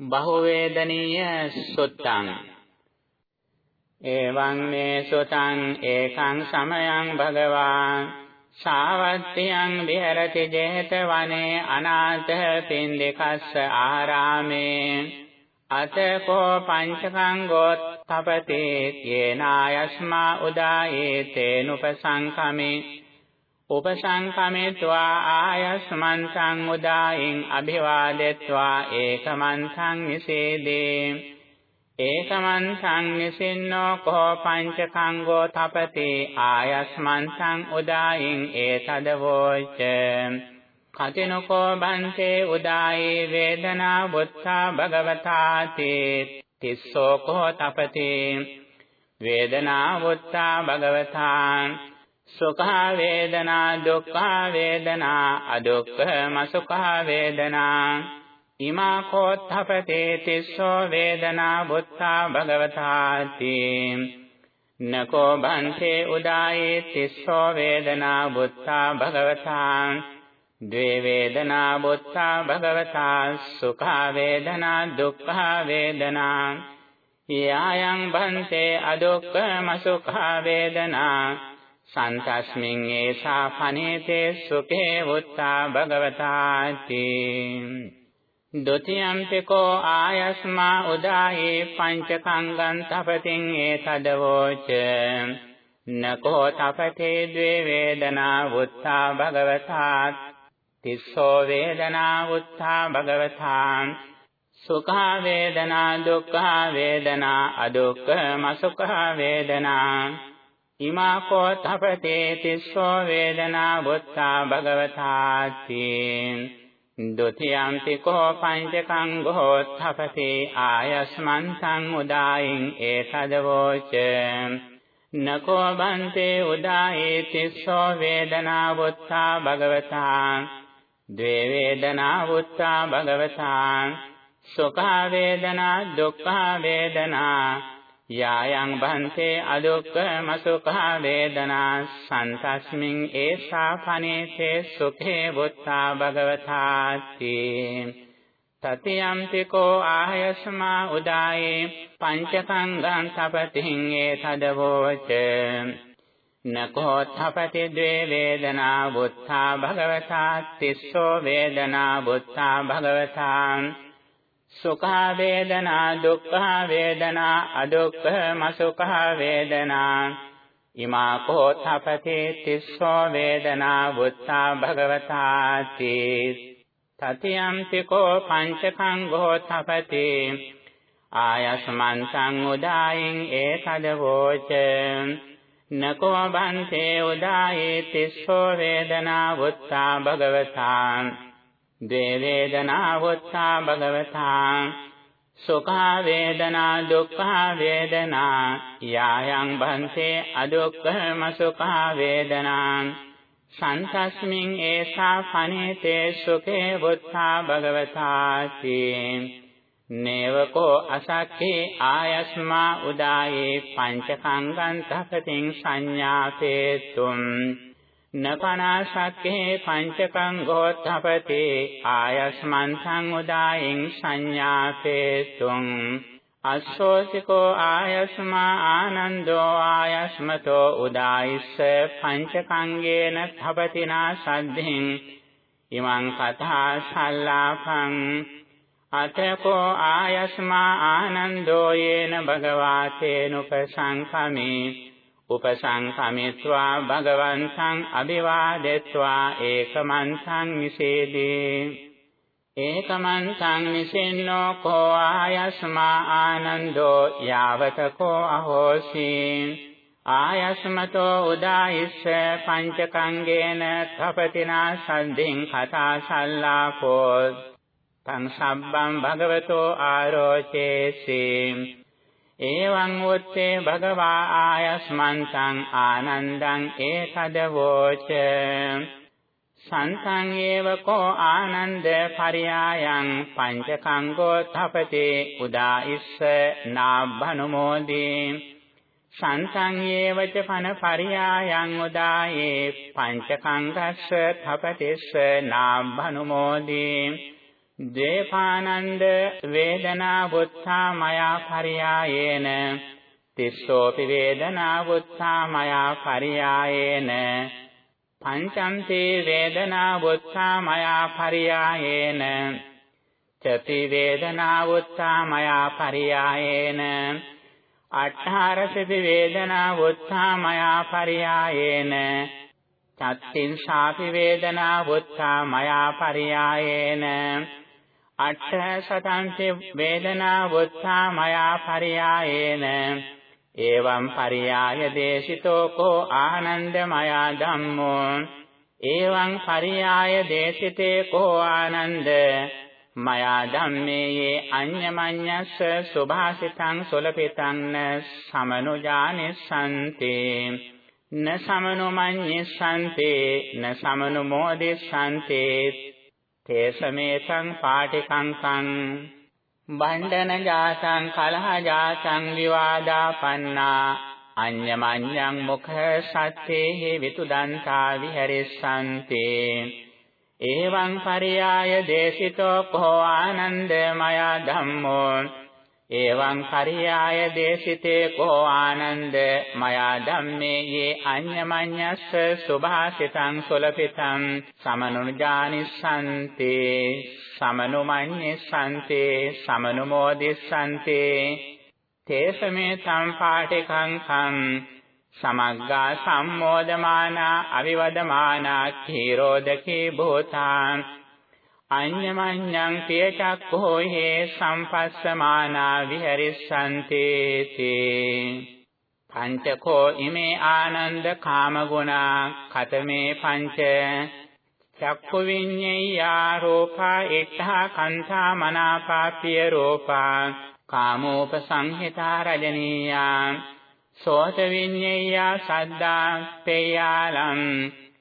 බහුවේදනීය සුත්තං. එවං මේ සුතං ඒකං සමයං භගවාන් සාවත්තියං විහෙරති 제තවනේ අනාථ පින්දිකස්ස ආරාමේ. අතකෝ පංචකං ගෝත්තපති යේනායස්මා උදායේ තේනුපසංකමේ. උපසංකමෙත්වා ආයස්මන්තං උදායින් අභිවාදෙත්වා ඒකමන්තං නිසේදේ ඒකමන්තං නිසින්නෝ කෝ පංචකංගෝ තපති ආයස්මන්තං උදායින් ඒතදවෝච. කතිනකෝ බන්තේ උදායේ වේදනා බුත්තා භගවතාති තිස්සෝ කෝ තපති වේදනා බුත්තා භගවතාන් සුඛා වේදනා දුක්ඛා වේදනා අදුක්ඛම සුඛා වේදනා ඉමා කෝත්ථපතේ තිස්සෝ වේදනා බුත්තා භගවතාති. නකෝ බන්තේ උදායේ තිස්සෝ වේදනා බුත්තා භගවතා. ද්වේ වේදනා බුත්තා භගවතා. සුඛා වේදනා දුක්ඛා වේදනා යායන් බන්තේ අදුක්ඛම සුඛා වේදනා සන්තස්මින් ඒසා පනේතේ සුඛේ වුත්තා භගවතාති. ဒ ුතියම්පිකෝ ආයස්මා උදායේ පංචකංගං තපතින් ඒතදවෝච. නකෝ තපතේ ද්වේ වේදනා වුත්තා භගවතා තිස්සෝ වේදනා වුත්තා භගවතා සුඛා වේදනා දුක්ඛා වේදනා අදුක්ඛම සුඛා වේදනා. ඉමා කෝ තපතේ තිස්සෝ වේදනා බුත්තා භගවතාති. ဒ ුතියම්පි කෝ පංචකං ගෝත්තපතේ ආයස්මන්තං උදායින් ඒතදවෝච. නකෝ බන්තේ උදායේ තිස්සෝ වේදනා බුත්තා භගවතා. ද්වේ වේදනා බුත්තා භගවතා. සුඛා වේදනා දුක්ඛා වේදනා. යායන් බන්තේ අදුක්ඛම සුඛා වේදනා සන්තස්මින් ඒසා පනේතේ සුඛේ බුත්තා භගවතාති. තතියම්පිකෝ ආයස්මා උදායේ පංචකංගං තපතින් ඒතදවෝච නකෝ තපති ද්වේ වේදනා බුත්තා භගවතා තිස්සෝ වේදනා බුත්තා භගවතා සුඛා වේදනා දුක්ඛා වේදනා අදුක්ඛම සුඛා වේදනා. ඉමා කෝ තපතේ තිස්සෝ වේදනා වුත්තා භගවතාති තතියම්පි කෝ පංචකං ගෝ තපතේ ආයස්මන්තං උදායින් ඒතදවෝච නකෝ බන්තේ උදායේ තිස්සෝ වේදනා වුත්තා භගවතාන් ද්වේ වේදනා වොත්තා භගවතා සුඛා වේදනා දුක්ඛා වේදනා යායන් භන්තේ අදුක්ඛම සුඛා වේදනා සන්තස්මින් ඒසා පනේතේ සුඛේ වොත්තා භගවතාති නේවකෝ අසක්ඛේ ආයස්මා උදායේ පංචකංගං තපතින් සංඥාතේතුම් නපනාසක්කේ පංචකං ගෝත්තපති ආයස්මන්තං උදායින් සංඥාපේතුං අස්සෝසිකෝ ආයස්මා ආනන්දෝ ආයස්මතෝ උදායිස්ස පංචකංගේන තපතිනා සද්ධින් ඉමං කතා සල්ලාපං අතකෝ ආයස්මා ආනන්දෝ යේන භගවාතේනුපසංකමේ උපසංඛමිත්වා භගවන්තං අභිවාදෙත්වා ඒකමන්තං නිසේදී ඒකමන්තං නිසින්නෝ කෝ ආයස්මා ආනන්දෝ යාවත කෝ අහෝසි. ආයස්මතෝ උදායිස්ස පංචකංගේන තපතිනා සද්ධින් කතා සල්ලාකෝ තං සබ්බං භගවතෝ ආරෝචේසී. එවං උත්තේ භගවා ආයස්මන්තං ආනන්දං ඒකදවෝච සන්තං ඒව කෝ ආනන්ද පරියායන් පංචකංගෝ තපතේ උදායිස්ස නාබ්බනුමෝදී සන්තං ඒවච පන පරියායන් උදායේ පංචකංගස්ස තපතිස්ස නාබ්බනුමෝදී දේපානන්ද වේදනා වුත්තා මයා පරියායේන. තිස්සෝපි වේදනා වුත්තා මයා පරියායේන. පංචන්තේ වේදනා වුත්තා මයා පරියායේන. චති වේදනා වුත්තා මයා පරියායේන. අට්ඨාරසති වේදනා වුත්තා මයා පරියායේන. චත්තින් ශාපි වේදනා වුත්තා මයා පරියායේන. අට්ඨ සතංච වේදනා වුත්තා මයා පරියායේන. එවං පරියාය දේශිතෝ කෝ ආනන්දමයා ධම්මෝ. එවං පරියාය දේශිතේ කෝ ආනන්ද. මයා ධම්මේ අඤ්ඤමඤ්ඤස්ස සුභාසිතං සොලපිතං සමනුජානිසන්ති. න සමනුමඤ්ඤසන්ති න සමනුමෝදිසන්ති තේසමේතං පාටිකංකං බණ්ඩන ජාතං කලහ ජාතං විවාදාපන්නා අඤ්ඤමඤ්ඤං මුඛ සත්තේහි විතුදන්තා විහෙරිස්සන්ති. එවං පරියාය දේශිතෝ කෝ ආනන්දමය ධම්මෝ එවං පරියාය දේශිතේ කෝ ආනන්ද මයා ධම්මේ යේ අඤ්ඤමඤ්ඤස්ස සුභාසිතං සුලපිතං සමනුජානිස්සන්ති සමනුමඤ්ඤස්සන්ති සමනුමෝදිස්සන්ති තේසමේ සම්පාටිකං කං සමග්ගා සම්මෝදමානා අවිවදමානා කීරෝදකේ භූතාං අඤ්ඤමඤ්ඤං පියචක්ඛෝ හේ සම්පස්සමානා විහෙරිස්සන්ති තේ. පංචකෝ ඉමේ ආනන්ද කාමගුණා කතමේ පංච. චක්කු විඤ්ඤයා රූපා ඉත්තා කන්තා මනාපාපිය රූපා කාමෝපසංහිතා රජනීයා. සෝත විඤ්ඤයා සද්දා පේයාලම්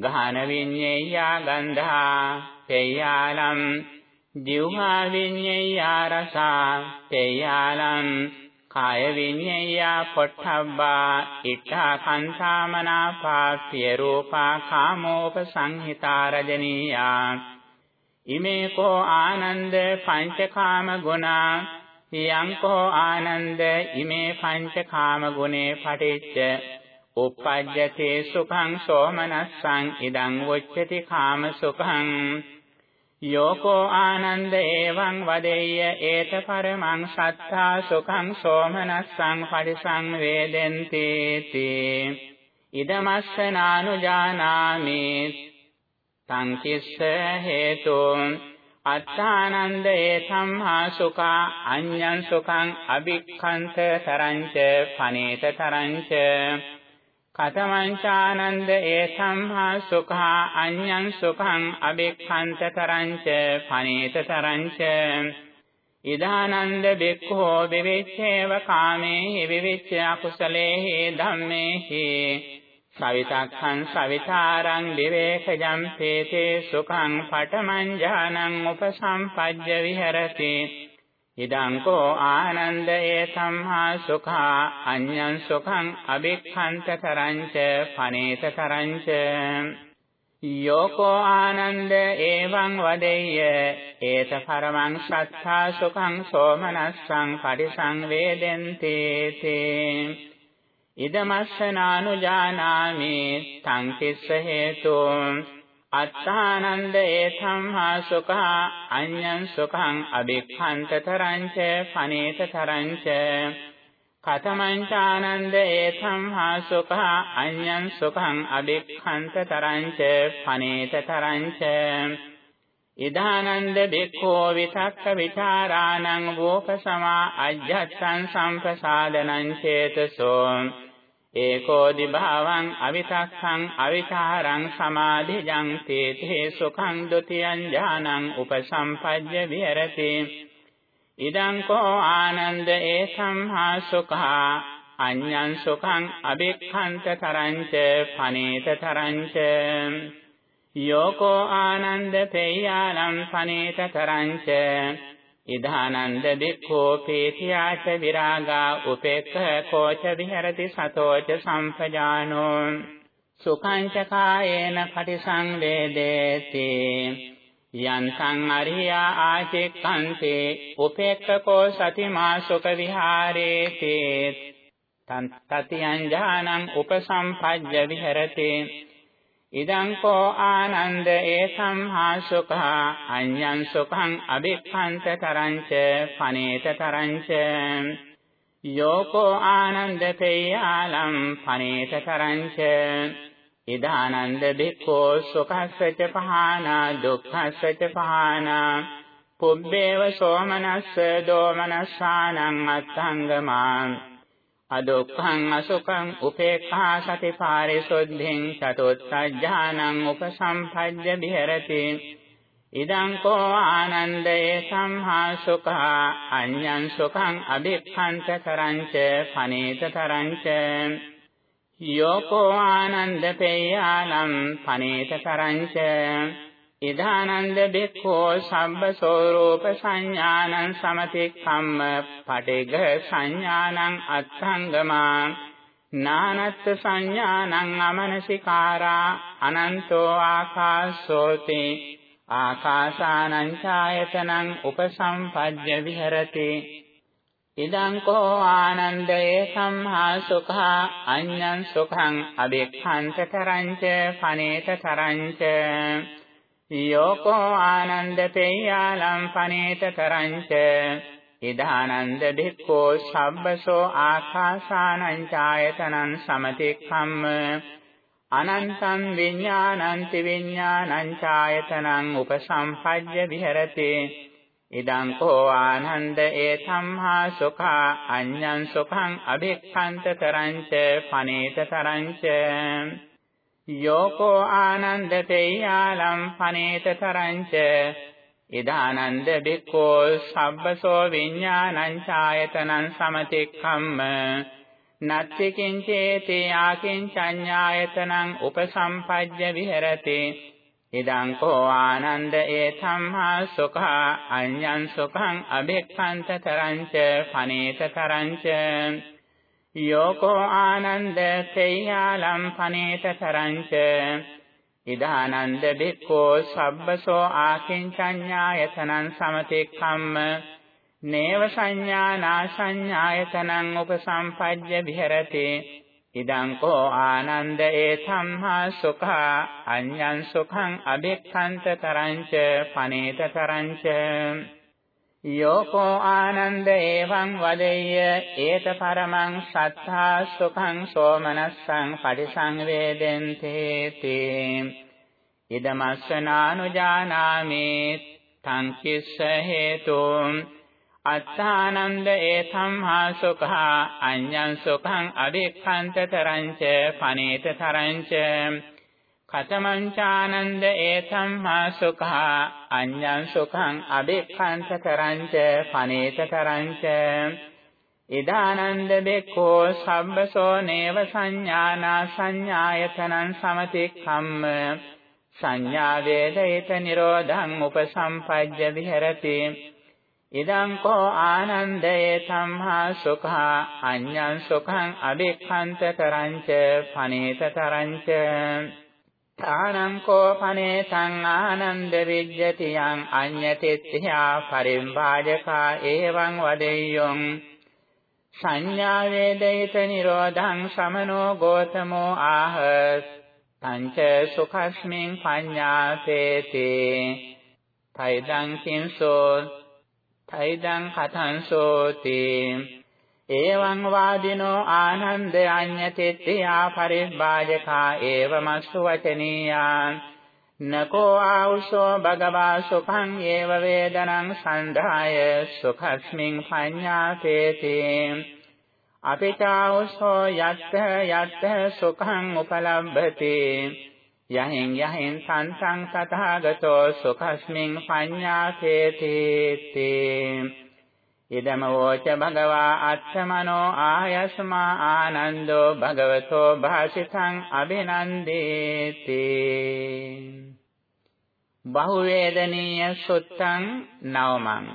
ගාන විඤ්ඤයා ගන්ධා. තේයාලම් ජීවහා විඤ්ඤයා රසා තේයාලම් කාය විඤ්ඤයා පොට්ඨබ්බා ඉච්ඡා කන්තාමනා පාප්පිය රූපා කාමෝප සංහිතා රජනීයා. ඉමේ කෝ ආනන්ද පංචකාම ගුණා යං කෝ ආනන්ද ඉමේ පංචකාම ගුණේ පටිච්ච. uppajjate සුඛං සෝමනස්සං ඉදං උච්චති කාම සුඛං. යෝකෝ ආනන්ද එවං වදෙය්‍ය ඒත පරමං සත්තා සුඛං සෝමනස්සං පරිසංවේදෙන්ති තී ඉදමස්ස නානුජානාමි සංකිස්ස හේතුං. අත්තානන්ද ඒ සම්හා සුඛා අඤ්ඤං සුඛං අභික්ඛන්ත තරංච පනේත තරංච. කතමංචානන්ද ඒ සම්හා සුඛා අඤ්ඤං සුඛං අබෙක්ඛන්ත තරංච පනේත තරංච. ඉදානන්ද බෙක්ඛෝ විවිච්ඡේව කාමේ විවිච්ඡ අකුසලේහි ධම්මේහි. සවිතක්ඛං සවිතාරං විවේකජම් තේතේ සුඛං පඨමං ඥානං උපසම්පජ්ජ විහෙරති. ඉදං කෝ ආනන්දයේ සම්හා සුඛා අඤ්ඤං සුඛං අබික්ඛන්ත කරංච පනේත කරංච. යෝකෝ ආනන්ද එවං වදෙය්‍ය ඒත පරමං සත්තා සුඛං සෝමනස්සං පරිසංවේදෙන්ති තේ ඉදමස්සනානුජානාමි තං කිස්ස හේතුං අත්තානන්ද ඒතම්හා සුඛා අඤ්ඤං සුඛං අබික්ඛන්ත තරංච පනේත තරංච. කතමං චානන්ද ඒතම්හා සුඛා අඤ්ඤං සුඛං අබික්ඛන්ත තරංච පනේත තරංච. ඉදානන්ද බික්ඛෝ විතක්ක විචාරාණං වෝපසමා අජ්ජත්සං සම්පසාදනං චේතසෝ. ඒකෝදි භාවං අවිතක්ඛං අවිචාරං සමාධිජං තේතේ සුඛං ဒ ුතියං ඥානං උපසම්පජ්ජ විහෙරති. ඉදං කෝ ආනන්ද ඒසම්හා සුඛා අඤ්ඤං සුඛං අබික්ඛන්ත තරංච පනේත තරංච. යෝකෝ ආනන්ද පේයාලම් පනේත තරංච ඉදානන්ද බික්ඛෝ පීතියාච විරාගා උපේක්ඛ කෝච විහෙරති සතෝච සම්පජානෝ සුඛං ච කායේන පටිසංවේදේති යන්තං අරියා ආචෙක්ඛන්තේ උපේක්ඛකෝ සතිමා සුඛ විහාරේති තන් තතියං ඥානං උපසම්පජ්ජ විහෙරති ඉදං කෝ ආනන්ද ඒසම් හා සුඛා අඤ්ඤං සුඛං අබික්ඛන්ත තරංච පනේත තරංච යෝකෝ ආනන්ද තේයාලම් පනේත තරංච ඉදානන්ද බික්ඛෝ සුඛස්සච පහානා දුක්ඛස්සච පහානා පුබ්බේව සෝමනස්ස දෝමනස්සානං අත්ංගමා අදුක්ඛං අසුඛං උපේක්ඛා සති පාරිසුද්ධින් චතුත්ථඥානං උපසම්පජ්ජ විහෙරති. ඉදං කෝ ආනන්දේ සම්හා සුඛා අඤ්ඤං සුඛං අභික්ඛන්ත කරංච පනේත කරංච. යෝකෝ ආනන්ද පේයාලම් පනේත කරංච. ඉදානන්ද බික්ඛෝ සම්බසෝ රූප සංඥානං සමතික්ඛම්ම පටිඝ සංඥානං අත්ංගමා නානත් සංඥානං අමනසිකාරා අනන්තෝ ආකාශෝති ආකාසානං ඡායතනං උපසම්පජ්ජ විහෙරති ඉදං කෝ ආනන්දේ සම්හා සුඛා අඤ්ඤං සුඛං අබික්ඛන්ත තරංච පනේත තරංච යෝකෝ ආනන්ද තේයාලම් පනේත තරංච ඉදානන්ද බික්ඛෝ සබ්බසෝ ආකාසානං ඡායතනං සමතික්ඛම්ම. අනන්තං විඥානන්ති විඥානං ඡායතනං උපසම්පජ්ජ විහෙරති. ඉදං කෝ ආනන්ද ඒ සම්හා සුඛා අඤ්ඤං සුඛං අභික්ඛන්ත තරංච පනේත තරංච යෝකෝ ආනන්ද තේයාලම් පනේත තරංච. ඉදානන්ද බික්ඛෝ සබ්බසෝ විඥානං ඡායතනං සමතික්ඛම්ම. නත්ති කිංචේති ආකින්චඤ්ඤායතනං උපසම්පජ්ජ විහෙරති. ඉදං කෝ ආනන්ද ඒ සම්හා සුඛා අඤ්ඤං සුඛං අභික්ඛන්ත තරංච පනේත තරංච. යෝකෝ ආනන්ද තේයාලම් පනේත තරංච ඉදානන්ද බික්ඛෝ සබ්බසෝ ආකින්චඤ්ඤායතනං සමතික්ඛම්ම නේව සංඥානා සංඥායතනං උපසම්පජ්ජ විහෙරති. ඉදං කෝ ආනන්ද ඒ සම්හා සුඛා අඤ්ඤං සුඛං අබික්ඛන්ත තරංච පනේත තරංච යෝකෝ ආනන්ද එවං වදෙය්‍ය ඒත පරමං සත්තා සුඛං සෝමනස්සං පරිසංවේදෙන්තේ තේ. ඉදමස්සනානුජානාමි තං කිස්ස හේතුං අත්තානන්ද ඒ සම්හා සුඛා අඤ්ඤං සුඛං අවික්ඛන්ත තරංච පනේත තරංච. කතමං චානන්ද ඒ සම්හා සුඛා අඤ්ඤං සුඛං අවික්ඛන්ත තරංච පනේත තරංච ඉදානන්ද බෙක්ඛෝ සම්බසෝ නේව සංඥානා සංඥායතනං සමතික්ඛම්ම. සංඥා වේදිත නිරෝධං උපසම්පජ්ජ විහෙරති. ඉදං කෝ ආනන්දේ සම්හා සුඛා අඤ්ඤං සුඛං අබික්ඛන්ත කරංච පනේත තරංච තානං කෝ පනේතං ආනන්ද විජ්ජති යං අඤ්ඤතිත්‍යා පරිම්භාජකා එවං වදෙය්‍යොං සංඥා වේදිත නිරෝධං සමනෝ ගෝතමෝ ආහ පංච සුඛස්මින් පඤ්ඤාසේති තයිදං කිංසෝ තයිදං කතංසෝති එවං වාදිනෝ ආනන්ද අඤ්ඤතිත්‍යා පරිබ්බාජකා ඒවමස්සු වචනීයා නකෝ ආවුසෝ භගවා සුඛං ඒව වේදනං සන්ධාය සුඛස්මින් පඤ්ඤාතේති අපිතාවුසෝ යත්ත යත්ත සුඛං උපලබ්ධති යහෙන් යහෙන් සංසං තථාගතෝ සුඛස්මින් පඤ්ඤාසේති තේ ඉදම වෝච භගවා අත්තමනෝ ආයස්මා ආනන්දෝ භගවතෝ භාසිතං අබිනන්දේති බහුවේදනීය සුත්තං නවමං